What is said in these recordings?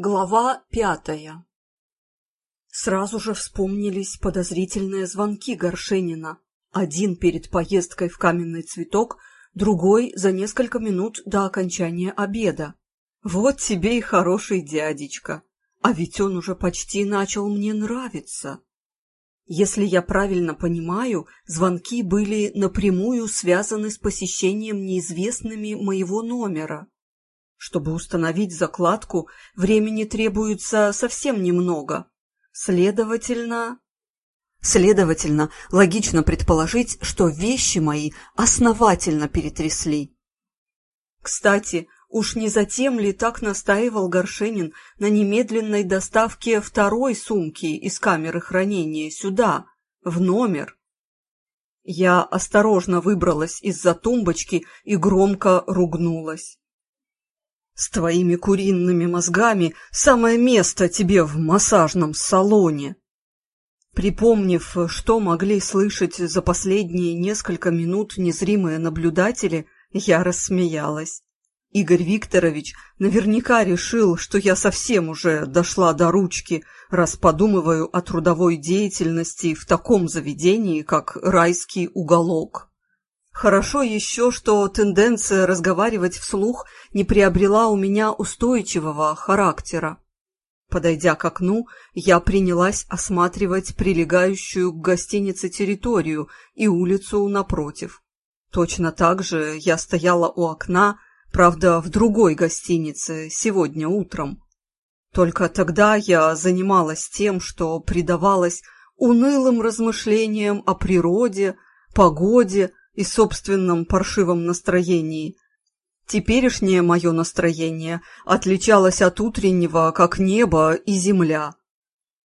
Глава пятая Сразу же вспомнились подозрительные звонки Горшенина. Один перед поездкой в каменный цветок, другой за несколько минут до окончания обеда. Вот тебе и хороший дядечка. А ведь он уже почти начал мне нравиться. Если я правильно понимаю, звонки были напрямую связаны с посещением неизвестными моего номера. Чтобы установить закладку, времени требуется совсем немного. Следовательно... Следовательно, логично предположить, что вещи мои основательно перетрясли. Кстати, уж не затем ли так настаивал Горшенин на немедленной доставке второй сумки из камеры хранения сюда, в номер? Я осторожно выбралась из-за тумбочки и громко ругнулась. С твоими куриными мозгами самое место тебе в массажном салоне. Припомнив, что могли слышать за последние несколько минут незримые наблюдатели, я рассмеялась. Игорь Викторович наверняка решил, что я совсем уже дошла до ручки, раз подумываю о трудовой деятельности в таком заведении, как райский уголок. Хорошо еще, что тенденция разговаривать вслух не приобрела у меня устойчивого характера. Подойдя к окну, я принялась осматривать прилегающую к гостинице территорию и улицу напротив. Точно так же я стояла у окна, правда, в другой гостинице, сегодня утром. Только тогда я занималась тем, что предавалась унылым размышлениям о природе, погоде, и собственном паршивом настроении. Теперешнее мое настроение отличалось от утреннего, как небо и земля.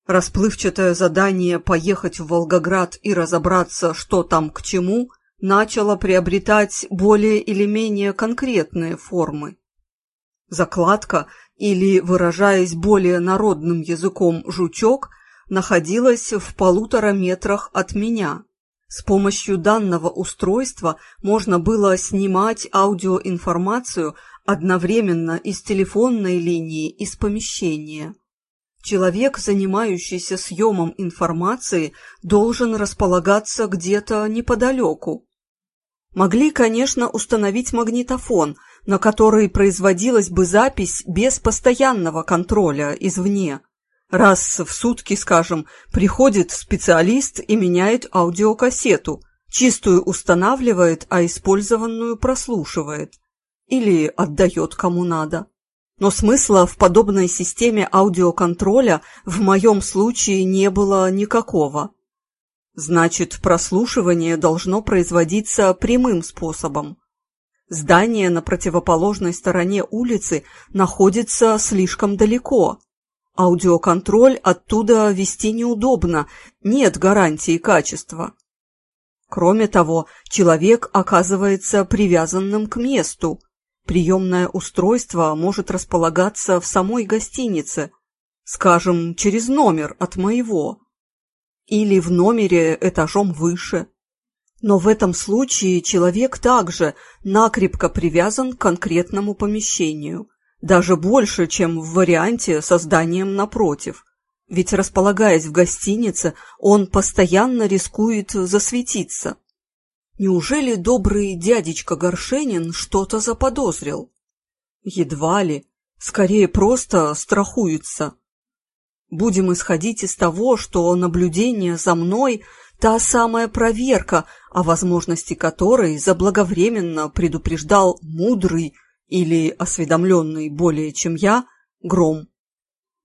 Расплывчатое задание поехать в Волгоград и разобраться, что там к чему, начало приобретать более или менее конкретные формы. Закладка, или, выражаясь более народным языком, жучок, находилась в полутора метрах от меня. С помощью данного устройства можно было снимать аудиоинформацию одновременно из телефонной линии из помещения. Человек, занимающийся съемом информации, должен располагаться где-то неподалеку. Могли, конечно, установить магнитофон, на который производилась бы запись без постоянного контроля извне. Раз в сутки, скажем, приходит специалист и меняет аудиокассету, чистую устанавливает, а использованную прослушивает. Или отдает кому надо. Но смысла в подобной системе аудиоконтроля в моем случае не было никакого. Значит, прослушивание должно производиться прямым способом. Здание на противоположной стороне улицы находится слишком далеко, Аудиоконтроль оттуда вести неудобно, нет гарантии качества. Кроме того, человек оказывается привязанным к месту. Приемное устройство может располагаться в самой гостинице, скажем, через номер от моего, или в номере этажом выше. Но в этом случае человек также накрепко привязан к конкретному помещению – даже больше, чем в варианте со зданием напротив. Ведь, располагаясь в гостинице, он постоянно рискует засветиться. Неужели добрый дядечка Горшенин что-то заподозрил? Едва ли. Скорее, просто страхуется. Будем исходить из того, что наблюдение за мной – та самая проверка, о возможности которой заблаговременно предупреждал мудрый, или осведомленный более чем я, Гром.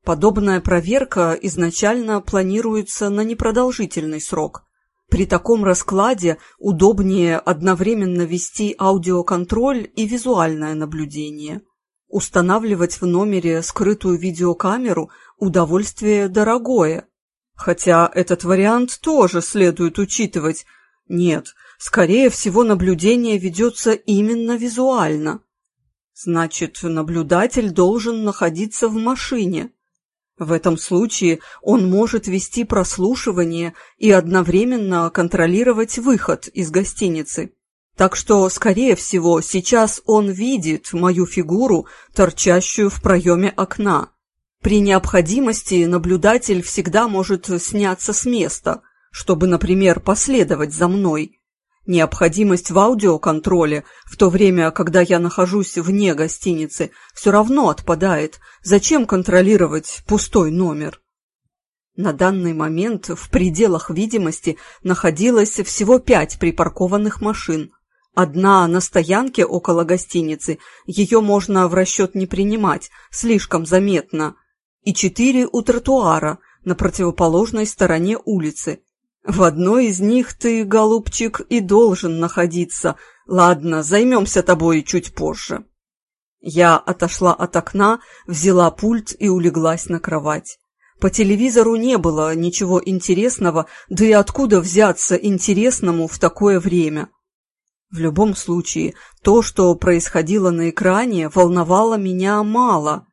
Подобная проверка изначально планируется на непродолжительный срок. При таком раскладе удобнее одновременно вести аудиоконтроль и визуальное наблюдение. Устанавливать в номере скрытую видеокамеру – удовольствие дорогое. Хотя этот вариант тоже следует учитывать. Нет, скорее всего наблюдение ведется именно визуально. Значит, наблюдатель должен находиться в машине. В этом случае он может вести прослушивание и одновременно контролировать выход из гостиницы. Так что, скорее всего, сейчас он видит мою фигуру, торчащую в проеме окна. При необходимости наблюдатель всегда может сняться с места, чтобы, например, последовать за мной. Необходимость в аудиоконтроле, в то время, когда я нахожусь вне гостиницы, все равно отпадает. Зачем контролировать пустой номер? На данный момент в пределах видимости находилось всего пять припаркованных машин. Одна на стоянке около гостиницы, ее можно в расчет не принимать, слишком заметно – и четыре у тротуара на противоположной стороне улицы. В одной из них ты, голубчик, и должен находиться. Ладно, займемся тобой чуть позже. Я отошла от окна, взяла пульт и улеглась на кровать. По телевизору не было ничего интересного, да и откуда взяться интересному в такое время? В любом случае, то, что происходило на экране, волновало меня мало.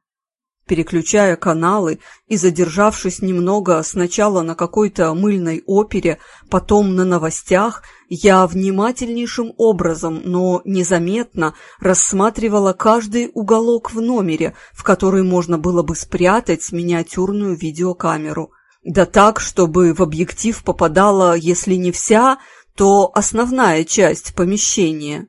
Переключая каналы и задержавшись немного сначала на какой-то мыльной опере, потом на новостях, я внимательнейшим образом, но незаметно рассматривала каждый уголок в номере, в который можно было бы спрятать миниатюрную видеокамеру. Да так, чтобы в объектив попадала, если не вся, то основная часть помещения.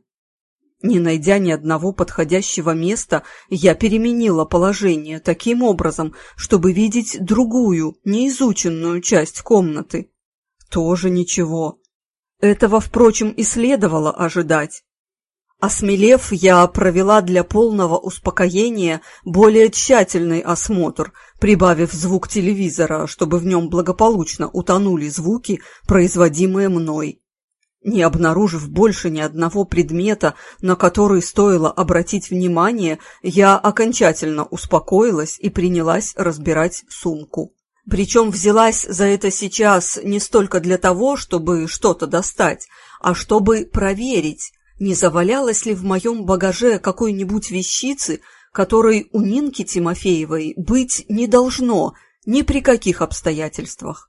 Не найдя ни одного подходящего места, я переменила положение таким образом, чтобы видеть другую, неизученную часть комнаты. Тоже ничего. Этого, впрочем, и следовало ожидать. Осмелев, я провела для полного успокоения более тщательный осмотр, прибавив звук телевизора, чтобы в нем благополучно утонули звуки, производимые мной. Не обнаружив больше ни одного предмета, на который стоило обратить внимание, я окончательно успокоилась и принялась разбирать сумку. Причем взялась за это сейчас не столько для того, чтобы что-то достать, а чтобы проверить, не завалялась ли в моем багаже какой-нибудь вещицы, которой у Нинки Тимофеевой быть не должно ни при каких обстоятельствах.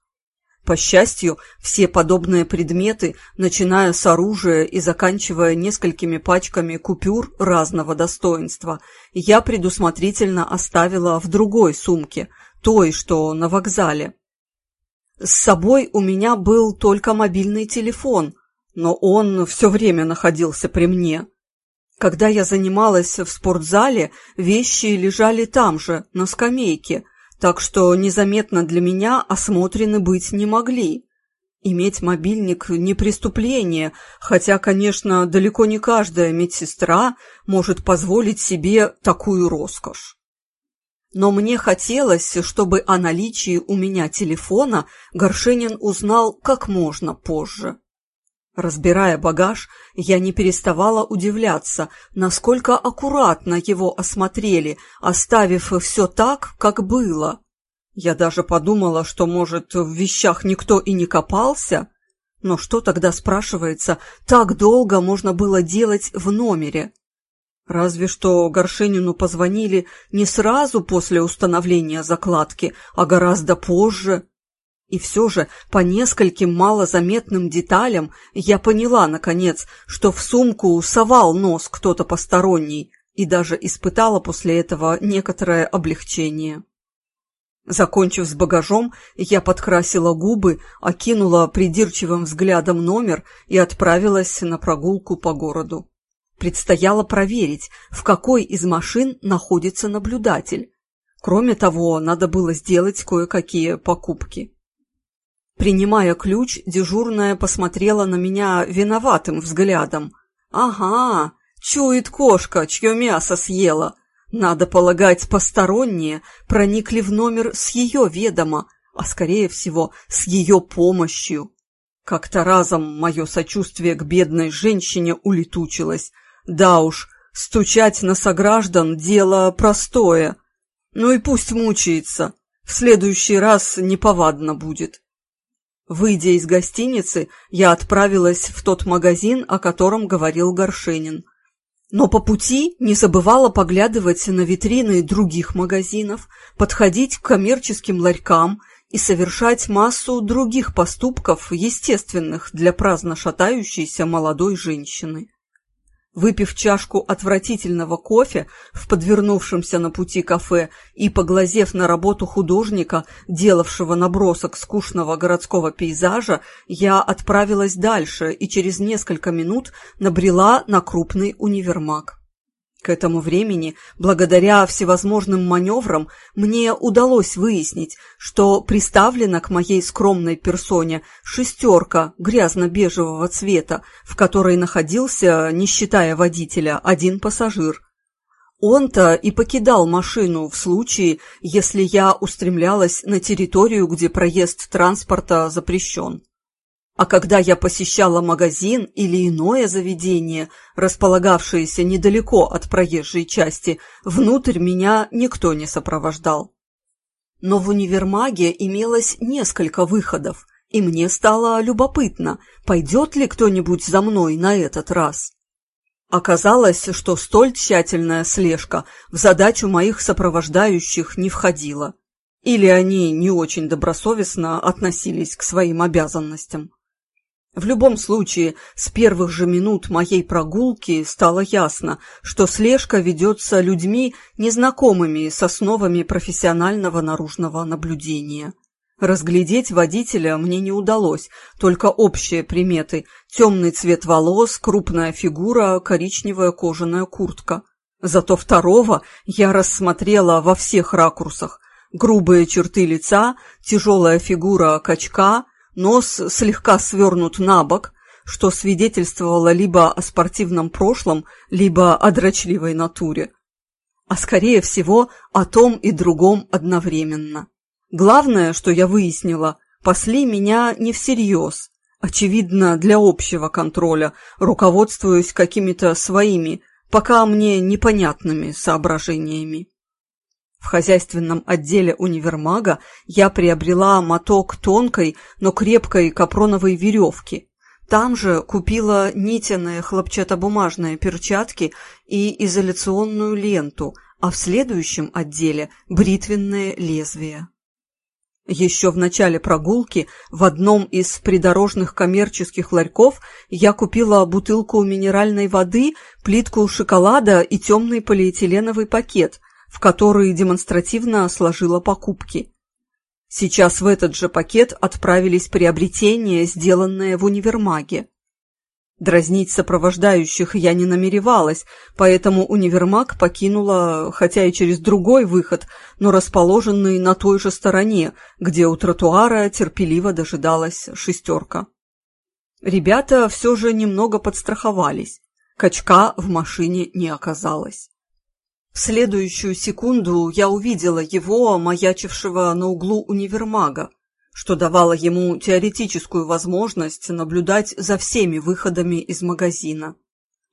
По счастью, все подобные предметы, начиная с оружия и заканчивая несколькими пачками купюр разного достоинства, я предусмотрительно оставила в другой сумке, той, что на вокзале. С собой у меня был только мобильный телефон, но он все время находился при мне. Когда я занималась в спортзале, вещи лежали там же, на скамейке – так что незаметно для меня осмотрены быть не могли. Иметь мобильник – не преступление, хотя, конечно, далеко не каждая медсестра может позволить себе такую роскошь. Но мне хотелось, чтобы о наличии у меня телефона Горшенин узнал как можно позже. Разбирая багаж, я не переставала удивляться, насколько аккуратно его осмотрели, оставив все так, как было. Я даже подумала, что, может, в вещах никто и не копался. Но что тогда, спрашивается, так долго можно было делать в номере? Разве что Горшенину позвонили не сразу после установления закладки, а гораздо позже. И все же, по нескольким малозаметным деталям, я поняла, наконец, что в сумку совал нос кто-то посторонний, и даже испытала после этого некоторое облегчение. Закончив с багажом, я подкрасила губы, окинула придирчивым взглядом номер и отправилась на прогулку по городу. Предстояло проверить, в какой из машин находится наблюдатель. Кроме того, надо было сделать кое-какие покупки. Принимая ключ, дежурная посмотрела на меня виноватым взглядом. «Ага, чует кошка, чье мясо съела. Надо полагать, посторонние проникли в номер с ее ведома, а, скорее всего, с ее помощью». Как-то разом мое сочувствие к бедной женщине улетучилось. Да уж, стучать на сограждан – дело простое. Ну и пусть мучается. В следующий раз неповадно будет. Выйдя из гостиницы, я отправилась в тот магазин, о котором говорил Горшенин. Но по пути не забывала поглядывать на витрины других магазинов, подходить к коммерческим ларькам и совершать массу других поступков, естественных для праздно шатающейся молодой женщины. Выпив чашку отвратительного кофе в подвернувшемся на пути кафе и поглазев на работу художника, делавшего набросок скучного городского пейзажа, я отправилась дальше и через несколько минут набрела на крупный универмаг. К этому времени, благодаря всевозможным маневрам, мне удалось выяснить, что приставлена к моей скромной персоне шестерка грязно-бежевого цвета, в которой находился, не считая водителя, один пассажир. Он-то и покидал машину в случае, если я устремлялась на территорию, где проезд транспорта запрещен. А когда я посещала магазин или иное заведение, располагавшееся недалеко от проезжей части, внутрь меня никто не сопровождал. Но в универмаге имелось несколько выходов, и мне стало любопытно, пойдет ли кто-нибудь за мной на этот раз. Оказалось, что столь тщательная слежка в задачу моих сопровождающих не входила. Или они не очень добросовестно относились к своим обязанностям. В любом случае, с первых же минут моей прогулки стало ясно, что слежка ведется людьми, незнакомыми с основами профессионального наружного наблюдения. Разглядеть водителя мне не удалось, только общие приметы – темный цвет волос, крупная фигура, коричневая кожаная куртка. Зато второго я рассмотрела во всех ракурсах – грубые черты лица, тяжелая фигура качка – Нос слегка свернут на бок, что свидетельствовало либо о спортивном прошлом, либо о дрочливой натуре. А скорее всего, о том и другом одновременно. Главное, что я выяснила, пасли меня не всерьез, очевидно, для общего контроля, руководствуясь какими-то своими, пока мне непонятными соображениями. В хозяйственном отделе универмага я приобрела моток тонкой, но крепкой капроновой веревки. Там же купила нитяные хлопчатобумажные перчатки и изоляционную ленту, а в следующем отделе – бритвенные лезвия. Еще в начале прогулки в одном из придорожных коммерческих ларьков я купила бутылку минеральной воды, плитку шоколада и темный полиэтиленовый пакет – в которые демонстративно сложила покупки. Сейчас в этот же пакет отправились приобретения, сделанные в универмаге. Дразнить сопровождающих я не намеревалась, поэтому универмаг покинула, хотя и через другой выход, но расположенный на той же стороне, где у тротуара терпеливо дожидалась шестерка. Ребята все же немного подстраховались. Качка в машине не оказалось. В следующую секунду я увидела его, маячившего на углу универмага, что давало ему теоретическую возможность наблюдать за всеми выходами из магазина.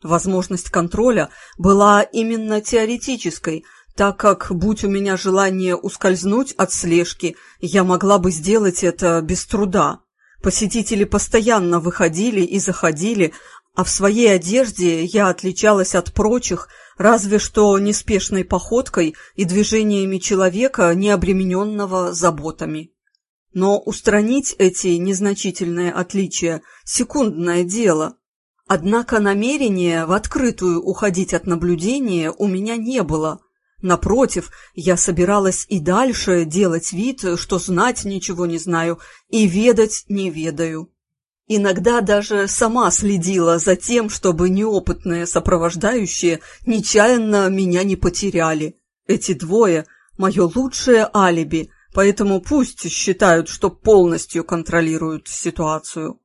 Возможность контроля была именно теоретической, так как, будь у меня желание ускользнуть от слежки, я могла бы сделать это без труда. Посетители постоянно выходили и заходили, а в своей одежде я отличалась от прочих – разве что неспешной походкой и движениями человека, не обремененного заботами. Но устранить эти незначительные отличия – секундное дело. Однако намерения в открытую уходить от наблюдения у меня не было. Напротив, я собиралась и дальше делать вид, что знать ничего не знаю и ведать не ведаю. Иногда даже сама следила за тем, чтобы неопытные сопровождающие нечаянно меня не потеряли. Эти двое – мое лучшее алиби, поэтому пусть считают, что полностью контролируют ситуацию.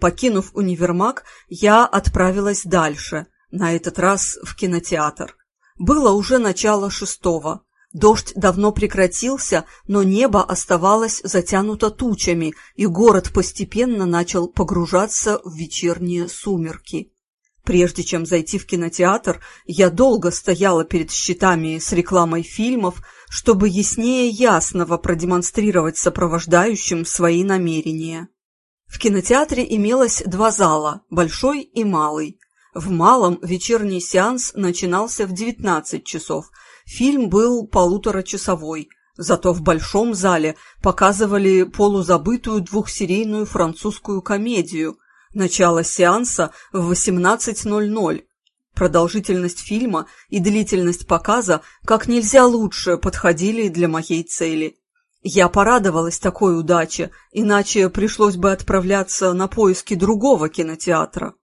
Покинув универмаг, я отправилась дальше, на этот раз в кинотеатр. Было уже начало шестого. Дождь давно прекратился, но небо оставалось затянуто тучами, и город постепенно начал погружаться в вечерние сумерки. Прежде чем зайти в кинотеатр, я долго стояла перед щитами с рекламой фильмов, чтобы яснее ясного продемонстрировать сопровождающим свои намерения. В кинотеатре имелось два зала – большой и малый. В малом вечерний сеанс начинался в 19 часов – Фильм был полуторачасовой, зато в большом зале показывали полузабытую двухсерийную французскую комедию. Начало сеанса в 18.00. продолжительность фильма и длительность показа как нельзя лучше подходили для моей цели. Я порадовалась такой удаче, иначе пришлось бы отправляться на поиски другого кинотеатра.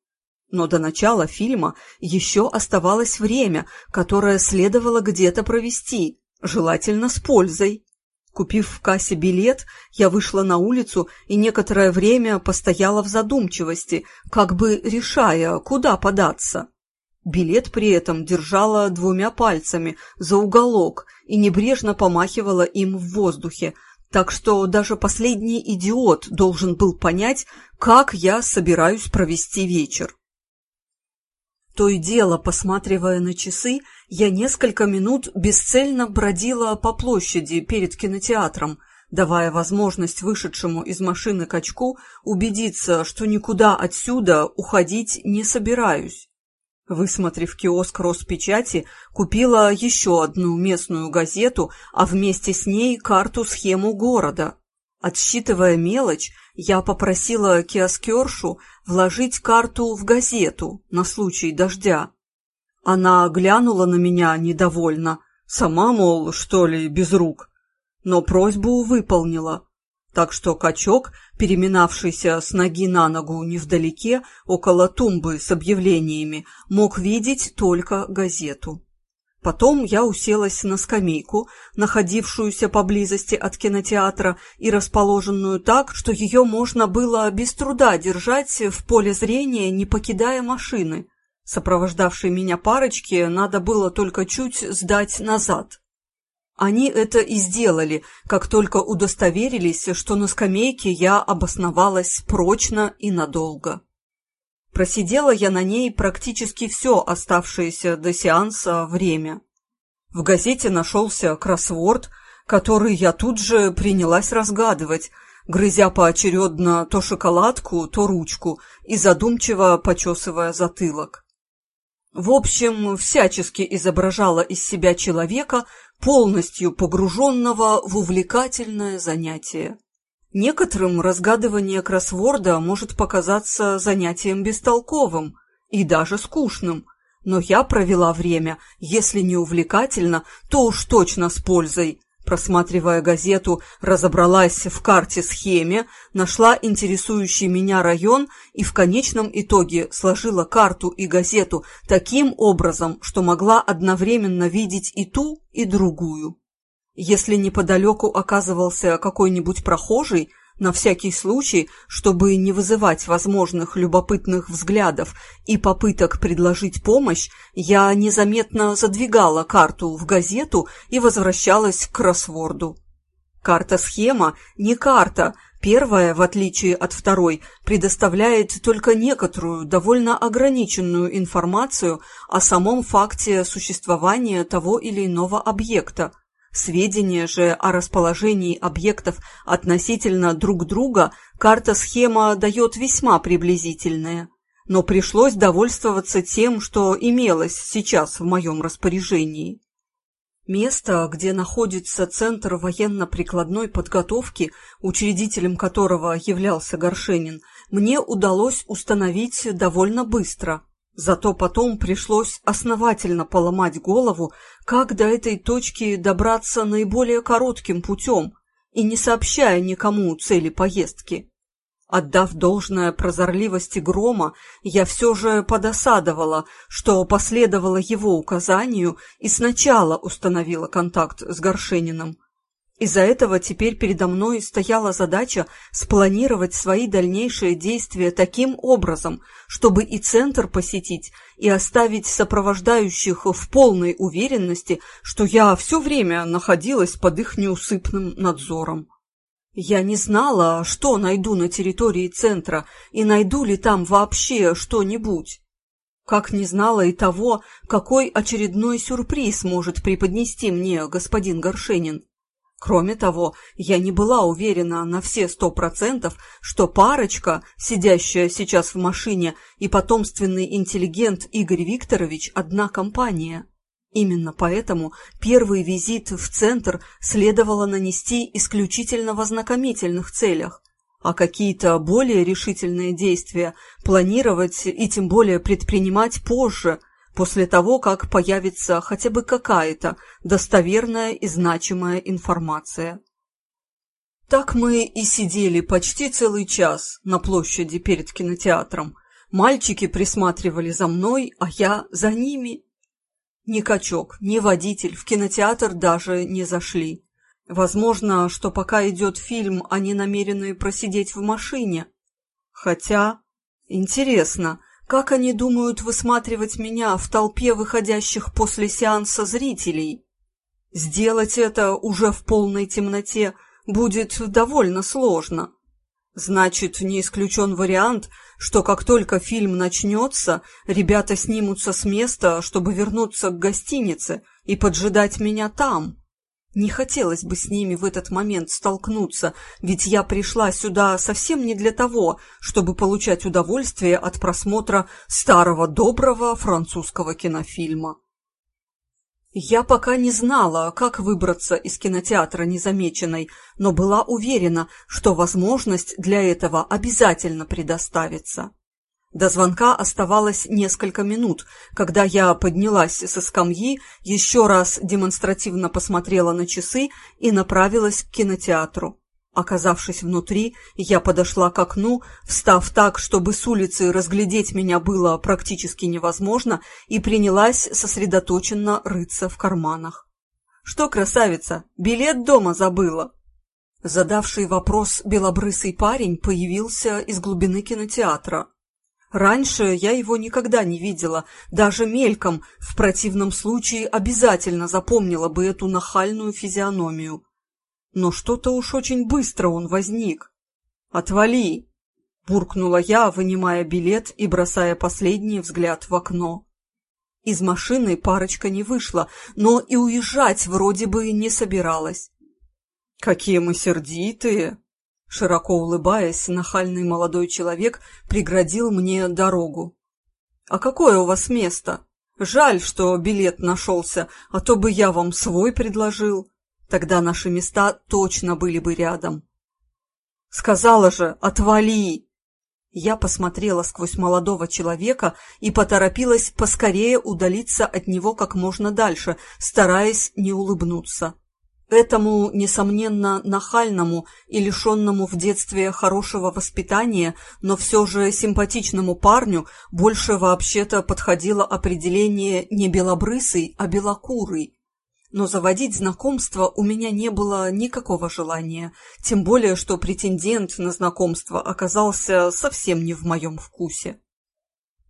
Но до начала фильма еще оставалось время, которое следовало где-то провести, желательно с пользой. Купив в кассе билет, я вышла на улицу и некоторое время постояла в задумчивости, как бы решая, куда податься. Билет при этом держала двумя пальцами за уголок и небрежно помахивала им в воздухе, так что даже последний идиот должен был понять, как я собираюсь провести вечер. То и дело, посматривая на часы, я несколько минут бесцельно бродила по площади перед кинотеатром, давая возможность вышедшему из машины качку убедиться, что никуда отсюда уходить не собираюсь. Высмотрев киоск Роспечати, купила еще одну местную газету, а вместе с ней карту-схему города. Отсчитывая мелочь, я попросила киоскершу вложить карту в газету на случай дождя. Она глянула на меня недовольно, сама, мол, что ли, без рук, но просьбу выполнила так что качок, переминавшийся с ноги на ногу невдалеке, около тумбы с объявлениями, мог видеть только газету. Потом я уселась на скамейку, находившуюся поблизости от кинотеатра и расположенную так, что ее можно было без труда держать в поле зрения, не покидая машины. Сопровождавшей меня парочке надо было только чуть сдать назад. Они это и сделали, как только удостоверились, что на скамейке я обосновалась прочно и надолго. Просидела я на ней практически все оставшееся до сеанса время. В газете нашелся кроссворд, который я тут же принялась разгадывать, грызя поочередно то шоколадку, то ручку и задумчиво почесывая затылок. В общем, всячески изображала из себя человека, полностью погруженного в увлекательное занятие. Некоторым разгадывание кроссворда может показаться занятием бестолковым и даже скучным, но я провела время, если не увлекательно, то уж точно с пользой, Просматривая газету, разобралась в карте-схеме, нашла интересующий меня район и в конечном итоге сложила карту и газету таким образом, что могла одновременно видеть и ту, и другую. Если неподалеку оказывался какой-нибудь прохожий, на всякий случай, чтобы не вызывать возможных любопытных взглядов и попыток предложить помощь, я незаметно задвигала карту в газету и возвращалась к кроссворду. Карта-схема не карта, первая, в отличие от второй, предоставляет только некоторую, довольно ограниченную информацию о самом факте существования того или иного объекта, Сведения же о расположении объектов относительно друг друга карта-схема дает весьма приблизительные, но пришлось довольствоваться тем, что имелось сейчас в моем распоряжении. Место, где находится Центр военно-прикладной подготовки, учредителем которого являлся Горшенин, мне удалось установить довольно быстро – Зато потом пришлось основательно поломать голову, как до этой точки добраться наиболее коротким путем и не сообщая никому цели поездки. Отдав должное прозорливости Грома, я все же подосадовала, что последовала его указанию и сначала установила контакт с Горшениным. Из-за этого теперь передо мной стояла задача спланировать свои дальнейшие действия таким образом, чтобы и центр посетить, и оставить сопровождающих в полной уверенности, что я все время находилась под их неусыпным надзором. Я не знала, что найду на территории центра, и найду ли там вообще что-нибудь. Как не знала и того, какой очередной сюрприз может преподнести мне господин Горшенин. Кроме того, я не была уверена на все сто процентов, что парочка, сидящая сейчас в машине, и потомственный интеллигент Игорь Викторович – одна компания. Именно поэтому первый визит в центр следовало нанести исключительно в ознакомительных целях, а какие-то более решительные действия планировать и тем более предпринимать позже – после того, как появится хотя бы какая-то достоверная и значимая информация. Так мы и сидели почти целый час на площади перед кинотеатром. Мальчики присматривали за мной, а я за ними. Ни качок, ни водитель в кинотеатр даже не зашли. Возможно, что пока идет фильм, они намерены просидеть в машине. Хотя, интересно, как они думают высматривать меня в толпе выходящих после сеанса зрителей? Сделать это уже в полной темноте будет довольно сложно. Значит, не исключен вариант, что как только фильм начнется, ребята снимутся с места, чтобы вернуться к гостинице и поджидать меня там. Не хотелось бы с ними в этот момент столкнуться, ведь я пришла сюда совсем не для того, чтобы получать удовольствие от просмотра старого доброго французского кинофильма. Я пока не знала, как выбраться из кинотеатра незамеченной, но была уверена, что возможность для этого обязательно предоставится. До звонка оставалось несколько минут, когда я поднялась со скамьи, еще раз демонстративно посмотрела на часы и направилась к кинотеатру. Оказавшись внутри, я подошла к окну, встав так, чтобы с улицы разглядеть меня было практически невозможно, и принялась сосредоточенно рыться в карманах. «Что, красавица, билет дома забыла?» Задавший вопрос белобрысый парень появился из глубины кинотеатра. Раньше я его никогда не видела, даже мельком, в противном случае обязательно запомнила бы эту нахальную физиономию. Но что-то уж очень быстро он возник. «Отвали!» — буркнула я, вынимая билет и бросая последний взгляд в окно. Из машины парочка не вышла, но и уезжать вроде бы не собиралась. «Какие мы сердитые!» Широко улыбаясь, нахальный молодой человек преградил мне дорогу. «А какое у вас место? Жаль, что билет нашелся, а то бы я вам свой предложил. Тогда наши места точно были бы рядом». «Сказала же, отвали!» Я посмотрела сквозь молодого человека и поторопилась поскорее удалиться от него как можно дальше, стараясь не улыбнуться. Этому, несомненно, нахальному и лишенному в детстве хорошего воспитания, но все же симпатичному парню больше вообще-то подходило определение не белобрысый, а белокурый. Но заводить знакомство у меня не было никакого желания, тем более, что претендент на знакомство оказался совсем не в моем вкусе.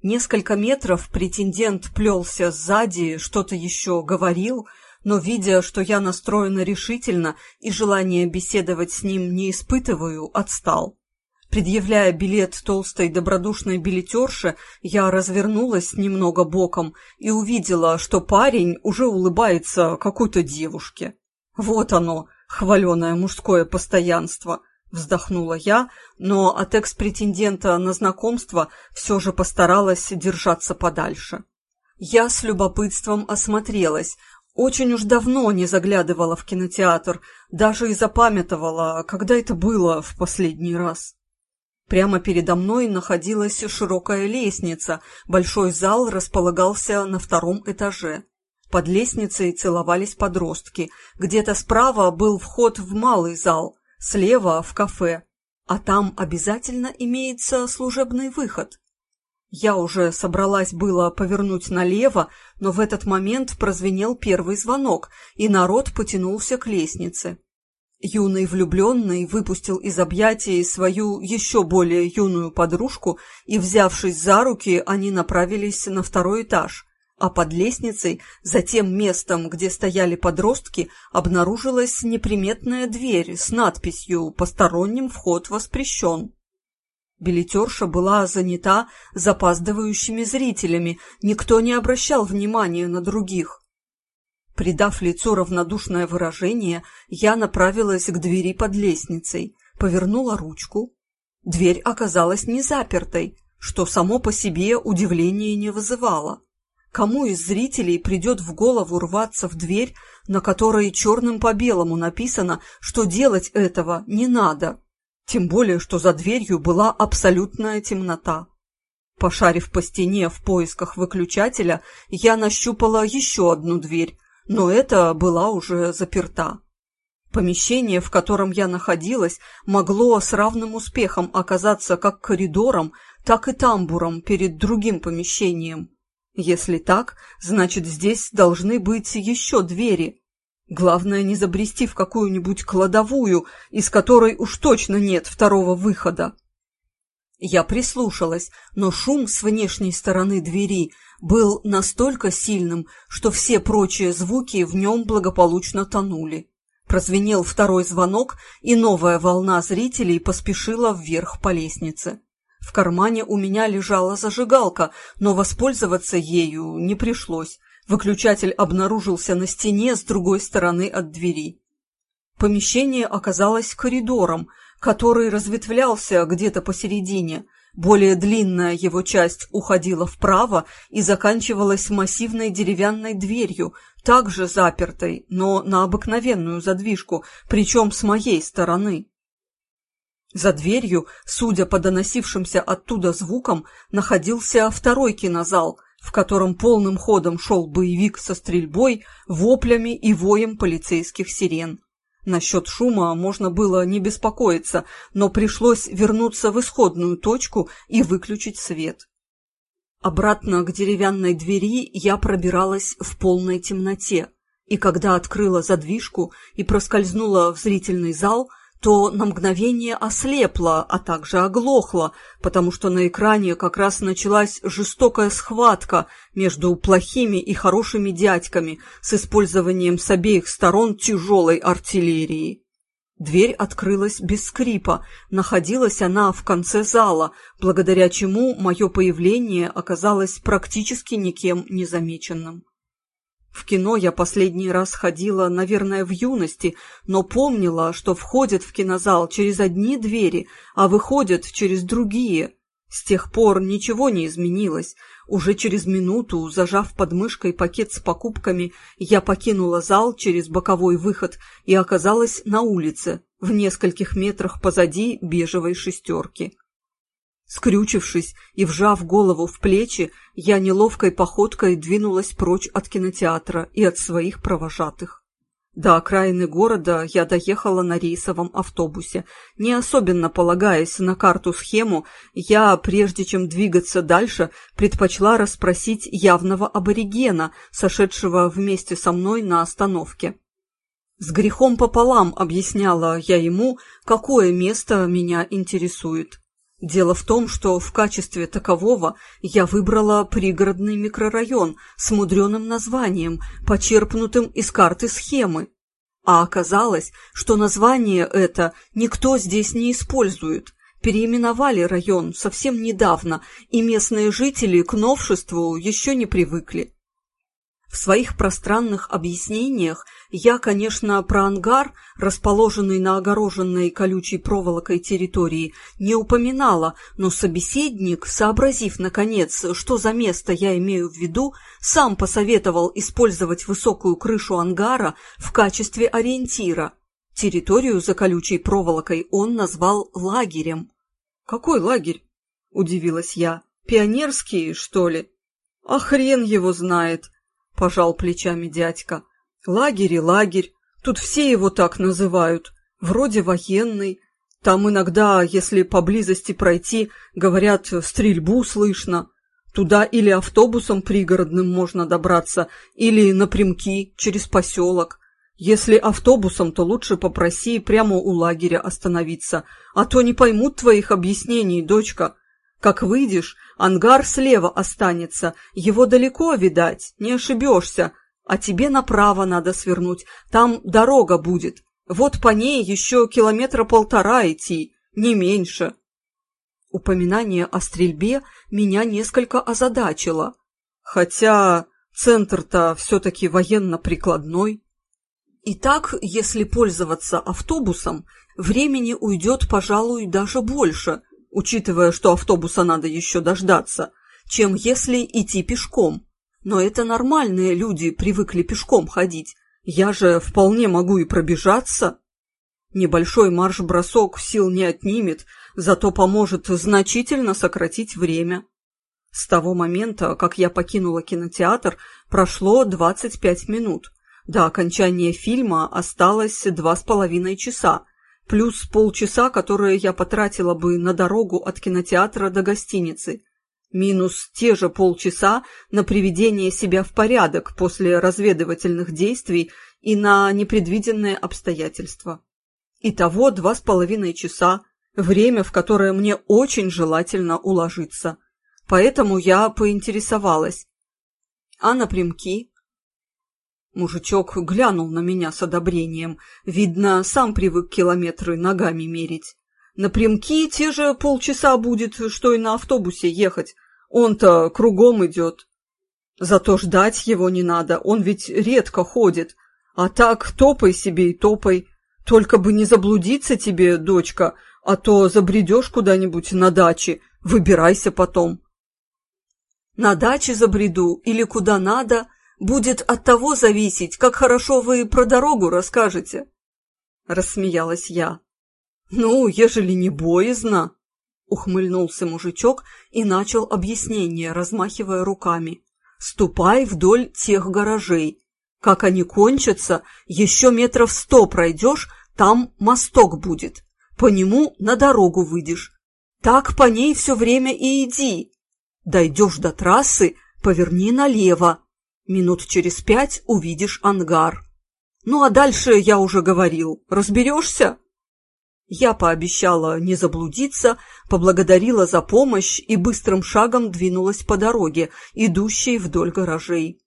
Несколько метров претендент плелся сзади, что-то еще говорил – но, видя, что я настроена решительно и желания беседовать с ним не испытываю, отстал. Предъявляя билет толстой добродушной билетерше, я развернулась немного боком и увидела, что парень уже улыбается какой-то девушке. «Вот оно, хваленое мужское постоянство!» — вздохнула я, но от экс-претендента на знакомство все же постаралась держаться подальше. Я с любопытством осмотрелась, очень уж давно не заглядывала в кинотеатр, даже и запамятовала, когда это было в последний раз. Прямо передо мной находилась широкая лестница, большой зал располагался на втором этаже. Под лестницей целовались подростки. Где-то справа был вход в малый зал, слева — в кафе. А там обязательно имеется служебный выход. Я уже собралась было повернуть налево, но в этот момент прозвенел первый звонок, и народ потянулся к лестнице. Юный влюбленный выпустил из объятий свою еще более юную подружку, и, взявшись за руки, они направились на второй этаж, а под лестницей, за тем местом, где стояли подростки, обнаружилась неприметная дверь с надписью «Посторонним вход воспрещен». Билетерша была занята запаздывающими зрителями, никто не обращал внимания на других. Придав лицу равнодушное выражение, я направилась к двери под лестницей, повернула ручку. Дверь оказалась не запертой, что само по себе удивления не вызывало. Кому из зрителей придет в голову рваться в дверь, на которой черным по белому написано, что делать этого не надо? Тем более, что за дверью была абсолютная темнота. Пошарив по стене в поисках выключателя, я нащупала еще одну дверь, но эта была уже заперта. Помещение, в котором я находилась, могло с равным успехом оказаться как коридором, так и тамбуром перед другим помещением. Если так, значит, здесь должны быть еще двери. Главное, не забрести в какую-нибудь кладовую, из которой уж точно нет второго выхода. Я прислушалась, но шум с внешней стороны двери был настолько сильным, что все прочие звуки в нем благополучно тонули. Прозвенел второй звонок, и новая волна зрителей поспешила вверх по лестнице. В кармане у меня лежала зажигалка, но воспользоваться ею не пришлось. Выключатель обнаружился на стене с другой стороны от двери. Помещение оказалось коридором, который разветвлялся где-то посередине. Более длинная его часть уходила вправо и заканчивалась массивной деревянной дверью, также запертой, но на обыкновенную задвижку, причем с моей стороны. За дверью, судя по доносившимся оттуда звукам, находился второй кинозал, в котором полным ходом шел боевик со стрельбой, воплями и воем полицейских сирен. Насчет шума можно было не беспокоиться, но пришлось вернуться в исходную точку и выключить свет. Обратно к деревянной двери я пробиралась в полной темноте, и когда открыла задвижку и проскользнула в зрительный зал, то на мгновение ослепла, а также оглохла, потому что на экране как раз началась жестокая схватка между плохими и хорошими дядьками с использованием с обеих сторон тяжелой артиллерии. Дверь открылась без скрипа, находилась она в конце зала, благодаря чему мое появление оказалось практически никем не замеченным. В кино я последний раз ходила, наверное, в юности, но помнила, что входят в кинозал через одни двери, а выходят через другие. С тех пор ничего не изменилось. Уже через минуту, зажав под мышкой пакет с покупками, я покинула зал через боковой выход и оказалась на улице, в нескольких метрах позади бежевой шестерки. Скрючившись и вжав голову в плечи, я неловкой походкой двинулась прочь от кинотеатра и от своих провожатых. До окраины города я доехала на рейсовом автобусе. Не особенно полагаясь на карту-схему, я, прежде чем двигаться дальше, предпочла расспросить явного аборигена, сошедшего вместе со мной на остановке. С грехом пополам объясняла я ему, какое место меня интересует. Дело в том, что в качестве такового я выбрала пригородный микрорайон с мудреным названием, почерпнутым из карты схемы. А оказалось, что название это никто здесь не использует. Переименовали район совсем недавно, и местные жители к новшеству еще не привыкли. В своих пространных объяснениях я, конечно, про ангар, расположенный на огороженной колючей проволокой территории, не упоминала, но собеседник, сообразив, наконец, что за место я имею в виду, сам посоветовал использовать высокую крышу ангара в качестве ориентира. Территорию за колючей проволокой он назвал лагерем. «Какой лагерь?» – удивилась я. «Пионерский, что ли?» «А хрен его знает!» – пожал плечами дядька. Лагерь и лагерь, тут все его так называют, вроде военный. Там иногда, если поблизости пройти, говорят, стрельбу слышно. Туда или автобусом пригородным можно добраться, или напрямки, через поселок. Если автобусом, то лучше попроси прямо у лагеря остановиться, а то не поймут твоих объяснений, дочка. Как выйдешь, ангар слева останется, его далеко видать, не ошибешься, а тебе направо надо свернуть, там дорога будет. Вот по ней еще километра полтора идти, не меньше. Упоминание о стрельбе меня несколько озадачило. Хотя центр-то все-таки военно-прикладной. Итак, если пользоваться автобусом, времени уйдет, пожалуй, даже больше, учитывая, что автобуса надо еще дождаться, чем если идти пешком. Но это нормальные люди привыкли пешком ходить. Я же вполне могу и пробежаться. Небольшой марш-бросок сил не отнимет, зато поможет значительно сократить время. С того момента, как я покинула кинотеатр, прошло 25 минут. До окончания фильма осталось два с половиной часа, плюс полчаса, которые я потратила бы на дорогу от кинотеатра до гостиницы, минус те же полчаса на приведение себя в порядок после разведывательных действий и на непредвиденные обстоятельства. Итого два с половиной часа, время, в которое мне очень желательно уложиться. Поэтому я поинтересовалась. А напрямки? Мужичок глянул на меня с одобрением. Видно, сам привык километры ногами мерить. Напрямки те же полчаса будет, что и на автобусе ехать. Он-то кругом идет. Зато ждать его не надо, он ведь редко ходит. А так топай себе и топай. Только бы не заблудиться тебе, дочка, а то забредешь куда-нибудь на даче, выбирайся потом. На даче забреду или куда надо — будет от того зависеть, как хорошо вы про дорогу расскажете. Рассмеялась я. Ну, ежели не боязно, ухмыльнулся мужичок и начал объяснение, размахивая руками. Ступай вдоль тех гаражей. Как они кончатся, еще метров сто пройдешь, там мосток будет. По нему на дорогу выйдешь. Так по ней все время и иди. Дойдешь до трассы, поверни налево, Минут через пять увидишь ангар. Ну а дальше я уже говорил. Разберешься? Я пообещала не заблудиться, поблагодарила за помощь и быстрым шагом двинулась по дороге, идущей вдоль гаражей.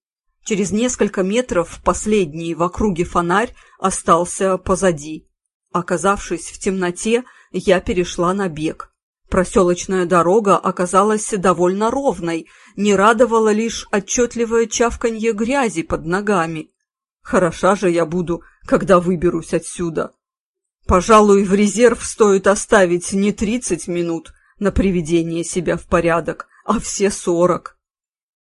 Через несколько метров последний в округе фонарь остался позади. Оказавшись в темноте, я перешла на бег. Проселочная дорога оказалась довольно ровной, не радовало лишь отчетливое чавканье грязи под ногами. Хороша же я буду, когда выберусь отсюда. Пожалуй, в резерв стоит оставить не тридцать минут на приведение себя в порядок, а все сорок.